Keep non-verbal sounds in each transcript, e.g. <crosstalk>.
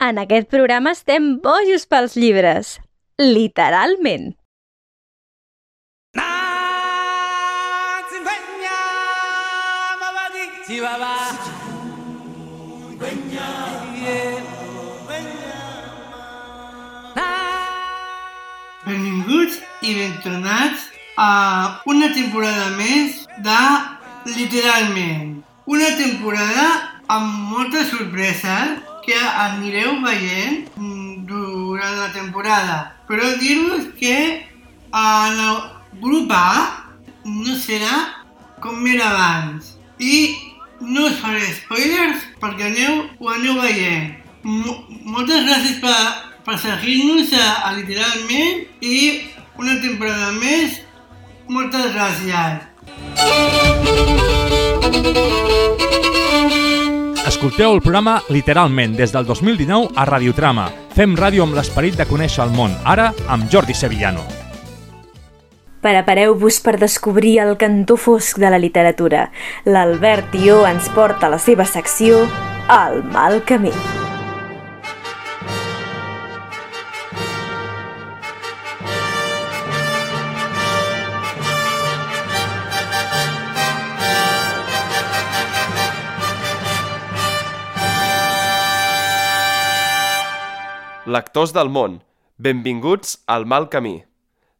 En aquest programa estem bojos pels llibres. Literalment. Benvinguts i ben tornats a una temporada més de Literalment. Una temporada amb moltes sorpreses que anireu veient mm, durant la temporada. Però dir-vos que en el grup A no serà com era abans. I no us faré spoilers perquè aneu, ho aneu veient. Mo moltes gràcies per, per seguir-nos a, a Literalment i una temporada més. Moltes gràcies. Escolteu el programa literalment des del 2019 a Radiotrama. Fem ràdio amb l'esperit de conèixer el món, ara amb Jordi Sevillano. Prepareu-vos per descobrir el cantó fosc de la literatura. L'Albert Ió ens porta a la seva secció El mal camí. Lectors del món, benvinguts al mal camí.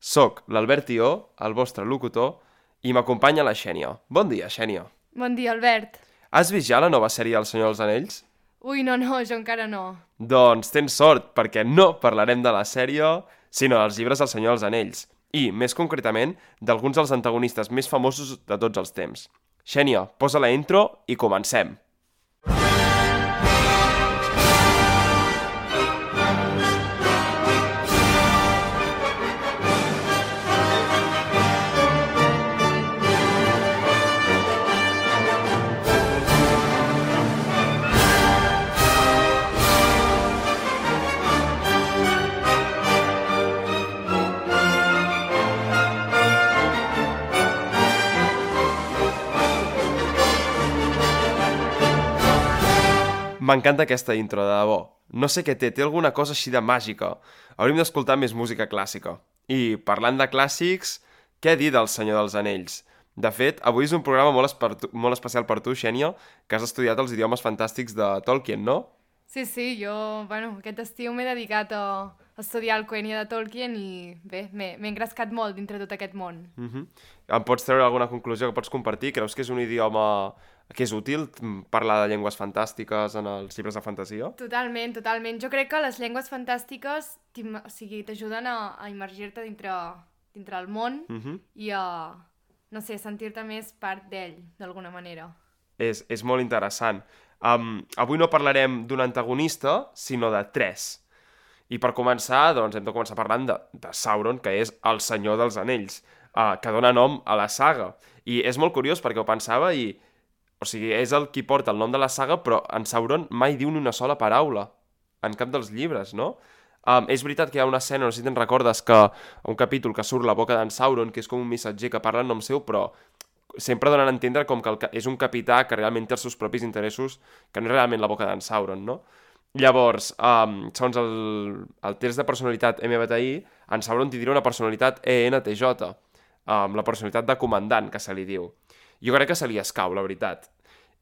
Soc l'Albert Ió, el vostre locutor, i m'acompanya la Xènia. Bon dia, Xènia. Bon dia, Albert. Has vist ja la nova sèrie El Senyor dels Anells? Ui, no, no, jo encara no. Doncs tens sort, perquè no parlarem de la sèrie, sinó dels llibres del Senyor dels Anells, i, més concretament, d'alguns dels antagonistes més famosos de tots els temps. Xènia, posa la intro i comencem. M'encanta aquesta intro, de debò. No sé què té, té alguna cosa així de màgica. Hauríem d'escoltar més música clàssica. I parlant de clàssics, què dir del Senyor dels Anells? De fet, avui és un programa molt, esper- molt especial per tu, Xènia, que has estudiat els idiomes fantàstics de Tolkien, no? Sí, sí, jo, bueno, aquest estiu m'he dedicat a estudiar el Quenya de Tolkien i bé, m'he m'he engrescat molt dintre tot aquest món. Uh -huh. Em pots treure alguna conclusió que pots compartir? Creus que és un idioma que és útil parlar de llengües fantàstiques en els llibres de fantasia? Totalment, totalment. Jo crec que les llengües fantàstiques o sigui, t'ajuden a, a immergir-te dintre, dintre el món Uh -huh. i a, no sé, sentir-te més part d'ell, d'alguna manera. és, és molt interessant. Um, avui no parlarem d'un antagonista, sinó de tres. I per començar, doncs, hem de començar parlant de, de Sauron, que és el senyor dels anells, uh, que dona nom a la saga. I és molt curiós perquè ho pensava i... O sigui, és el qui porta el nom de la saga, però en Sauron mai diu ni una sola paraula en cap dels llibres, no? Um, és veritat que hi ha una escena, no sé si te'n recordes, que un capítol que surt la boca d'en Sauron, que és com un missatger que parla en nom seu, però sempre donen a entendre com que és un capità que realment té els seus propis interessos, que no és realment la boca d'en Sauron, no? Llavors, um, segons el, el test de personalitat MBTI, en Sauron tindria una personalitat ENTJ, um, la personalitat de comandant, que se li diu. Jo crec que se li escau, la veritat.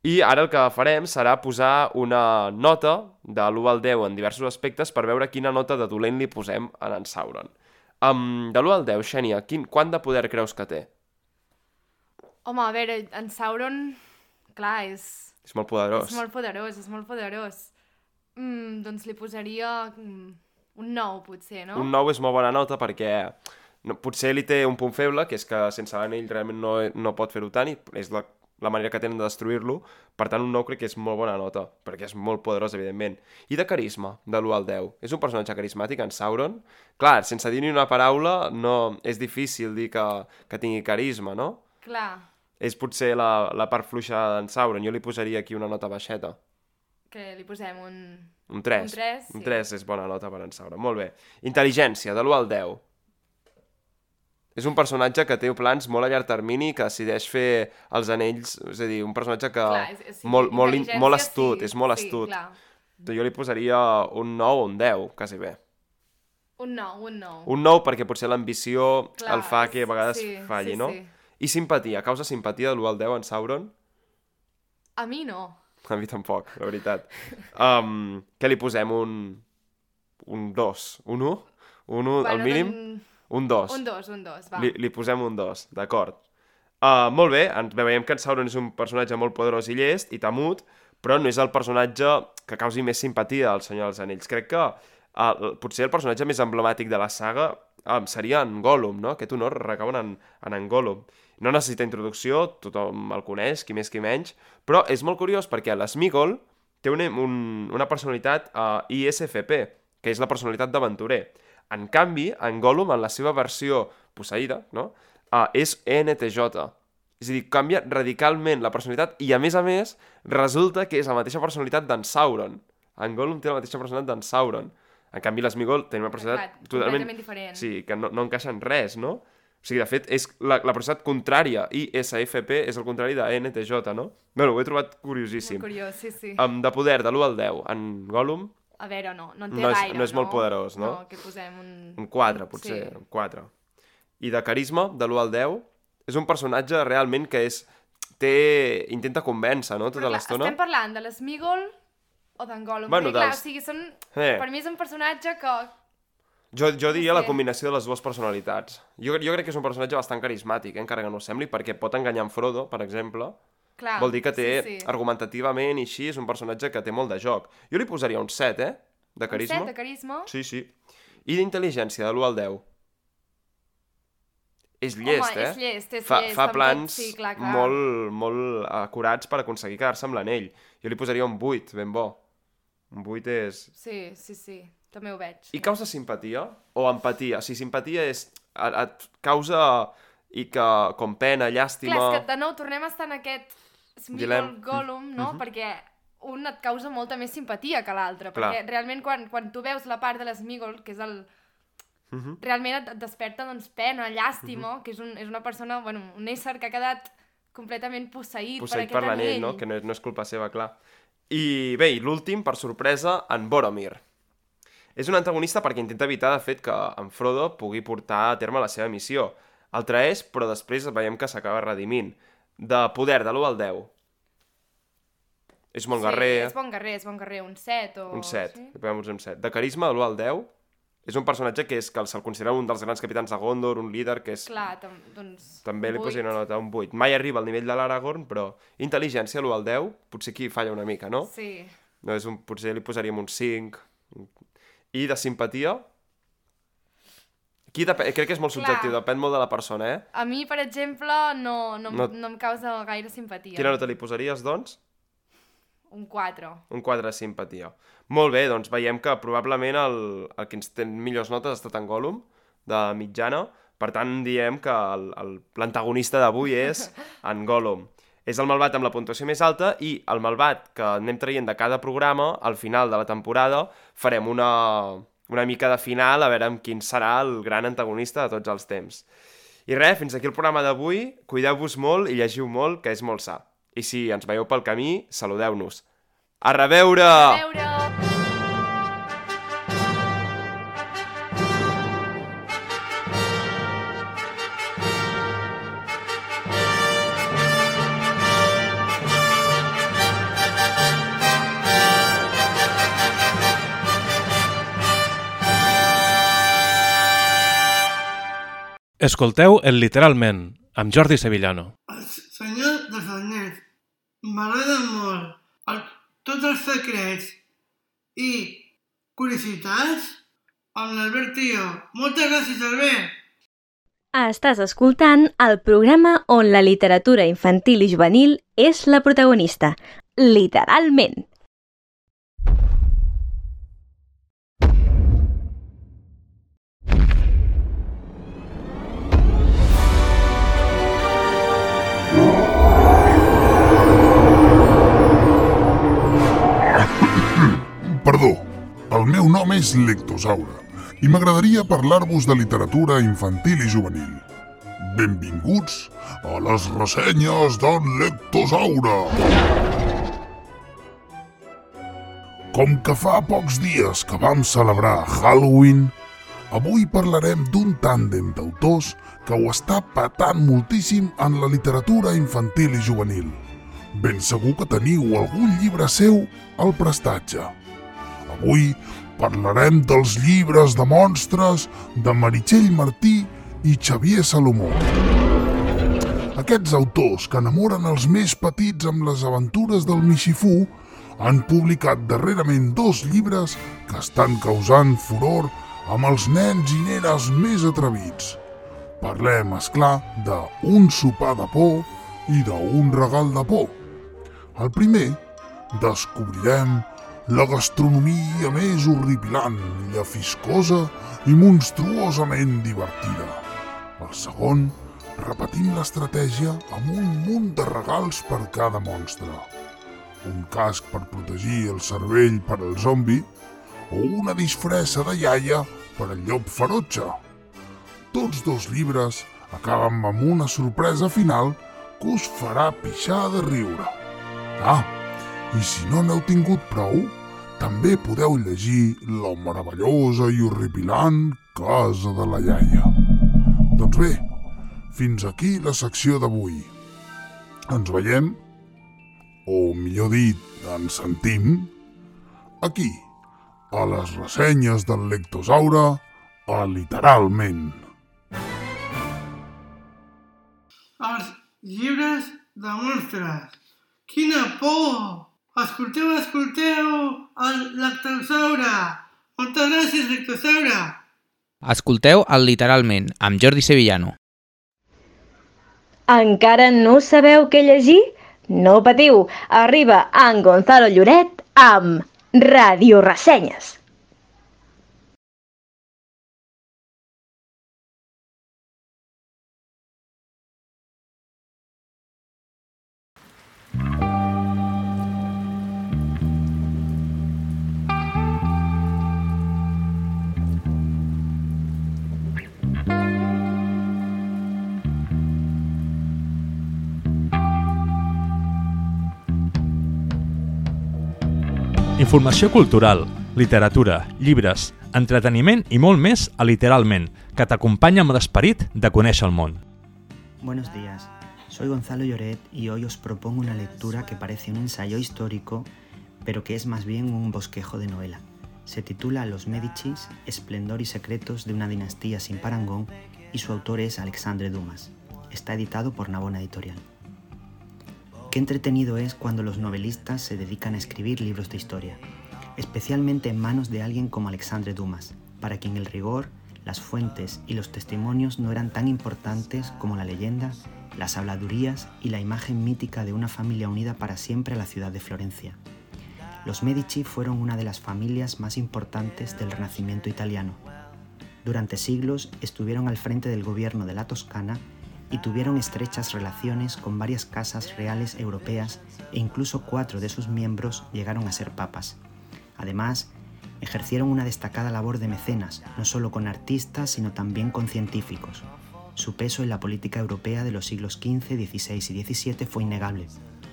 I ara el que farem serà posar una nota de l'1 al 10 en diversos aspectes per veure quina nota de dolent li posem a en Sauron. Um, de l'1 al 10, Xènia, quin, quant de poder creus que té? Home, a veure, en Sauron, clar, és, És molt poderós. és molt poderós, és molt poderós. Mm, doncs li posaria mm, un 9, potser, no? Un 9 és molt bona nota perquè no, potser li té un punt feble, que és que sense l'anell realment no, no pot fer-ho tant i és la, la manera que tenen de destruir-lo. Per tant, un 9 crec que és molt bona nota, perquè és molt poderós, evidentment. I de carisma, de l'1 al 10. És un personatge carismàtic, en Sauron? Clar, sense dir ni una paraula, no, és difícil dir que, que tingui carisma, no? Clar, És potser la, la part fluixa d'en Sauron. Jo li posaria aquí una nota baixeta. que li posem un... Un 3. Un tres, Un sí. 3 és bona nota per en Sauron. Molt bé. Intel·ligència, de l'1 al 10. És un personatge que té plans molt a llarg termini, que decideix fer els anells... És a dir, un personatge que... Clar, és, és, sí, molt, molt, molt astut, sí, és molt sí, astut. clar. Jo li posaria un 9 o un 10, quasi bé. Un nou, un nou. Un 9 perquè potser l'ambició el fa que a vegades sí, falli, sí, no? sí. I simpatia, causa simpatia de l'1 al 10 en Sauron? A mi no. A mi tampoc, la veritat. Um, què li posem? Un... Un 2? Un 1? Un 1 al mínim? Doncs... Un 2. Un dos, un dos, va. Li, li posem un 2, d'acord. Uh, molt bé, ens veiem que en Sauron és un personatge molt poderós i llest i temut, però no és el personatge que causi més simpatia al Senyor dels Anells. Crec que uh, potser el personatge més emblemàtic de la saga um, seria en Gollum, no? Aquest honor recau en, en en Gollum. No necessita introducció, tothom el coneix, qui més qui menys, però és molt curiós perquè l'Smigol té una, un, una personalitat uh, ISFP, que és la personalitat d'aventurer. En canvi, en Gollum, en la seva versió posseïda, no? uh, és ENTJ. És a dir, canvia radicalment la personalitat i, a més a més, resulta que és la mateixa personalitat d'en Sauron. En Gollum té la mateixa personalitat d'en Sauron. En canvi, l'Smigol té una personalitat Clar, totalment... diferent. Sí, que no, no encaixa en res, no? O sigui, de fet, és la, la personalitat contrària i SFP és el contrari de ENTJ, no? Bé, ho he trobat curiosíssim. Molt curiós, sí, sí. Um, de poder, de l'1 al 10, en Gollum, A veure, no, no en té No és- gaire, no és molt poderós, no? No, que posem un... un 4, potser, Sí. un 4. I de carisma, de l'1 al 10, és un personatge realment que és... té... intenta convèncer, no?, tota l'estona. estem parlant de l'Smigol o d'en Gollum? Bueno, clar, dels- o sigui, són... Eh. Per mi és un personatge que... Jo, jo diria sé. la combinació de les dues personalitats. Jo, jo crec que és un personatge bastant carismàtic, eh, encara que no sembli, perquè pot enganyar en Frodo, per exemple. Clar, Vol dir que té, sí, sí. argumentativament i així, és un personatge que té molt de joc. Jo li posaria un 7, eh?, de Un carisma. set de carisma? Sí, sí. I d'intel·ligència, de l'1 al 10. És llest, Home, eh? és llest, és fa, llest, fa plans sí, clar, clar. molt, molt acurats per aconseguir quedar-se amb l'anell. Jo li posaria un 8, ben bo. Un 8 és... Sí, sí, sí. També ho veig. I causa simpatia? O empatia? O sigui, simpatia és... Et causa i que, com pena, llàstima... Clar, és que de nou tornem a estar en aquest Smigol. Gollum, no? Mhm. Perquè un et causa molta més simpatia que l'altre. Perquè realment quan, quan tu veus la part de l'Smigol, que és el... Mhm. Realment et, et desperta doncs, pena, llàstima, que és, un, és una persona, bueno, un ésser que ha quedat completament posseït, Posseït per per aquest l'anell, anell. no? Que no, és- no és culpa seva, clar. I bé, i l'últim, per sorpresa, en Boromir. És un antagonista perquè intenta evitar, de fet, que en Frodo pugui portar a terme la seva missió. El traeix, però després veiem que s'acaba redimint. De poder, de l'1 al 10. És guerrer, Sí, és bon guerrer, és bon guerrer, un 7 o... un 7. Sí? Posem un 7. De carisma, de l'1 al 10. És un personatge que, és, que se'l considera un dels grans capitans de Gondor, un líder que és Clar, tam doncs... també li posaria una nota, un 8. Mai arriba al nivell de l'Aragorn, però intel·ligència, l'1 al 10, potser aquí falla una mica, no? Sí. no és un, potser li posaríem un 5. I de simpatia? Aquí dep- crec que és molt Clar. subjectiu, depèn molt de la persona, eh? A mi, per exemple, no, no, No- no... em causa gaire simpatia. Quina nota li posaries, doncs? Un 4. Un 4 de simpatia. Molt bé, doncs veiem que probablement el, el que ens té millors notes ha estat en Gollum, de mitjana. Per tant, diem que l'antagonista d'avui és <laughs> en Gollum. És el malvat amb la puntuació més alta i el malvat que anem traient de cada programa, al final de la temporada, farem una, una mica de final a veure amb quin serà el gran antagonista de tots els temps. I res, fins aquí el programa d'avui. Cuideu-vos molt i llegiu molt, que és molt sa. I si ens veieu pel camí, saludeu-nos. A reveure! A veure... Escolteu el Literalment, amb Jordi Sevillano. El senyor dels Anells. M'agrada molt. El, tots els secrets i curiositats amb l'Albert Tio. Moltes gràcies, Albert. Estàs escoltant el programa on la literatura infantil i juvenil és la protagonista. Literalment. El meu nom és Lectosaure i m'agradaria parlar-vos de literatura infantil i juvenil. Benvinguts a les ressenyes d'en Lectosaure! Com que fa pocs dies que vam celebrar Halloween, avui parlarem d'un tàndem d'autors que ho està patant moltíssim en la literatura infantil i juvenil. Ben segur que teniu algun llibre seu al prestatge. Avui parlarem dels llibres de monstres de Meritxell Martí i Xavier Salomó. Aquests autors que enamoren els més petits amb les aventures del Mixifú han publicat darrerament dos llibres que estan causant furor amb els nens i nenes més atrevits. Parlem, és clar, de Un sopar de por i d'un regal de por. El primer, descobrirem la gastronomia més horripilant, llafiscosa i monstruosament divertida. El segon, repetim l'estratègia amb un munt de regals per cada monstre. Un casc per protegir el cervell per al zombi o una disfressa de iaia per al llop ferotge. Tots dos llibres acaben amb una sorpresa final que us farà pixar de riure. Ah, i si no n'heu tingut prou, també podeu llegir la meravellosa i horripilant Casa de la Iaia. Doncs bé, fins aquí la secció d'avui. Ens veiem, o millor dit, ens sentim, aquí, a les ressenyes del Lectosaure, a Literalment. Els llibres de monstres. Quina por! Escolteu, escolteu el Lectosaure! Moltes gràcies, Lectosaure! Escolteu el Literalment, amb Jordi Sevillano. Encara no sabeu què llegir? No patiu, arriba en Gonzalo Lloret amb Radio Ressenyes. Informació cultural, literatura, llibres, entreteniment i molt més a Literalment, que t'acompanya amb l'esperit de conèixer el món. Buenos días, soy Gonzalo Lloret y hoy os propongo una lectura que parece un ensayo histórico, pero que es más bien un bosquejo de novela. Se titula Los Medicis, Esplendor y Secretos de una dinastía sin parangón y su autor es Alexandre Dumas. Está editado por Navona Editorial. Qué entretenido es cuando los novelistas se dedican a escribir libros de historia, especialmente en manos de alguien como Alexandre Dumas, para quien el rigor, las fuentes y los testimonios no eran tan importantes como la leyenda, las habladurías y la imagen mítica de una familia unida para siempre a la ciudad de Florencia. Los Medici fueron una de las familias más importantes del Renacimiento italiano. Durante siglos estuvieron al frente del gobierno de la Toscana y tuvieron estrechas relaciones con varias casas reales europeas e incluso cuatro de sus miembros llegaron a ser papas. Además, ejercieron una destacada labor de mecenas, no solo con artistas, sino también con científicos. Su peso en la política europea de los siglos XV, XVI y XVII fue innegable,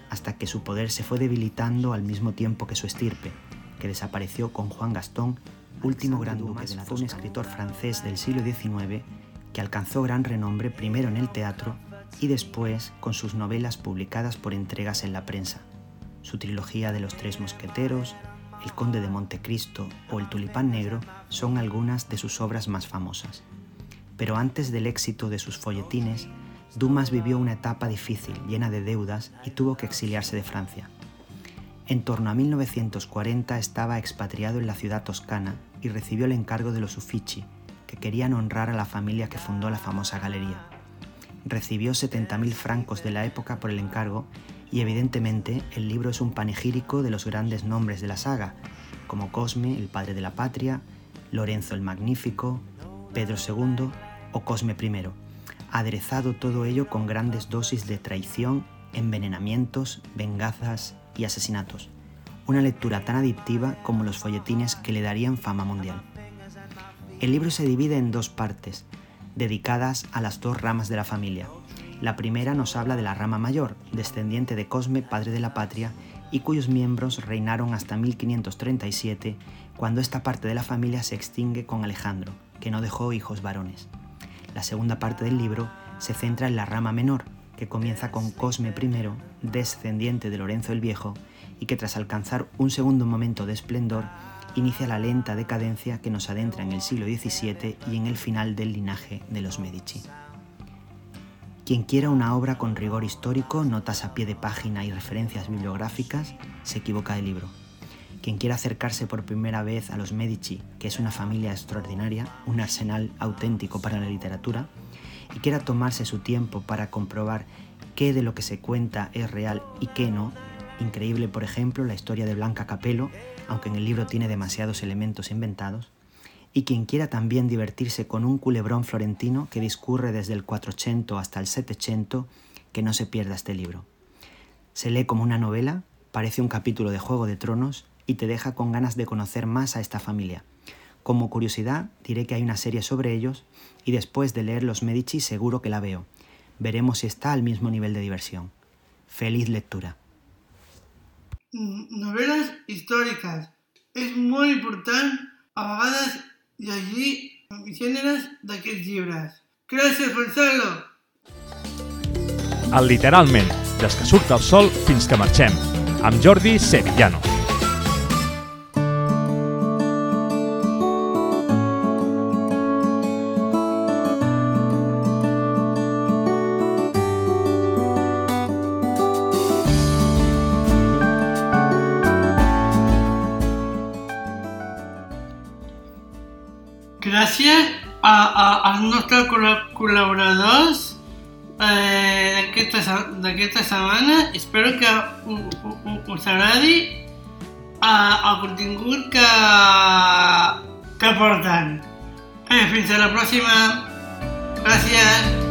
hasta que su poder se fue debilitando al mismo tiempo que su estirpe, que desapareció con Juan Gastón, último gran duque de la fue un escritor francés del siglo XIX que alcanzó gran renombre primero en el teatro y después con sus novelas publicadas por entregas en la prensa. Su trilogía de los Tres Mosqueteros, El Conde de Montecristo o El Tulipán Negro son algunas de sus obras más famosas. Pero antes del éxito de sus folletines, Dumas vivió una etapa difícil, llena de deudas, y tuvo que exiliarse de Francia. En torno a 1940 estaba expatriado en la ciudad toscana y recibió el encargo de los Uffizi, que querían honrar a la familia que fundó la famosa galería. Recibió 70.000 francos de la época por el encargo y evidentemente el libro es un panegírico de los grandes nombres de la saga, como Cosme, el padre de la patria, Lorenzo el Magnífico, Pedro II o Cosme I, aderezado todo ello con grandes dosis de traición, envenenamientos, vengazas y asesinatos. Una lectura tan adictiva como los folletines que le darían fama mundial. El libro se divide en dos partes, dedicadas a las dos ramas de la familia. La primera nos habla de la rama mayor, descendiente de Cosme, padre de la patria, y cuyos miembros reinaron hasta 1537, cuando esta parte de la familia se extingue con Alejandro, que no dejó hijos varones. La segunda parte del libro se centra en la rama menor, que comienza con Cosme I, descendiente de Lorenzo el Viejo, y que tras alcanzar un segundo momento de esplendor, inicia la lenta decadencia que nos adentra en el siglo XVII y en el final del linaje de los Medici. Quien quiera una obra con rigor histórico, notas a pie de página y referencias bibliográficas, se equivoca de libro. Quien quiera acercarse por primera vez a los Medici, que es una familia extraordinaria, un arsenal auténtico para la literatura, y quiera tomarse su tiempo para comprobar qué de lo que se cuenta es real y qué no, increíble por ejemplo la historia de Blanca Capello, aunque en el libro tiene demasiados elementos inventados, y quien quiera también divertirse con un culebrón florentino que discurre desde el 400 hasta el 700, que no se pierda este libro. Se lee como una novela, parece un capítulo de Juego de Tronos y te deja con ganas de conocer más a esta familia. Como curiosidad, diré que hay una serie sobre ellos y después de leer Los Medici seguro que la veo. Veremos si está al mismo nivel de diversión. Feliz lectura. Novel·les històriques. És molt important a vegades llegir gèneres d'aquests llibres. Gràcies, Gonzalo! El literalment, des que surt el sol fins que marxem, amb Jordi Sevillano. Gràcies a, a, als nostres col·la- col·laboradors eh, d'aquesta se- d'aquesta setmana. Espero que u, u, u, us agradi eh, el contingut que, que porten. Eh, fins a la pròxima. Gràcies.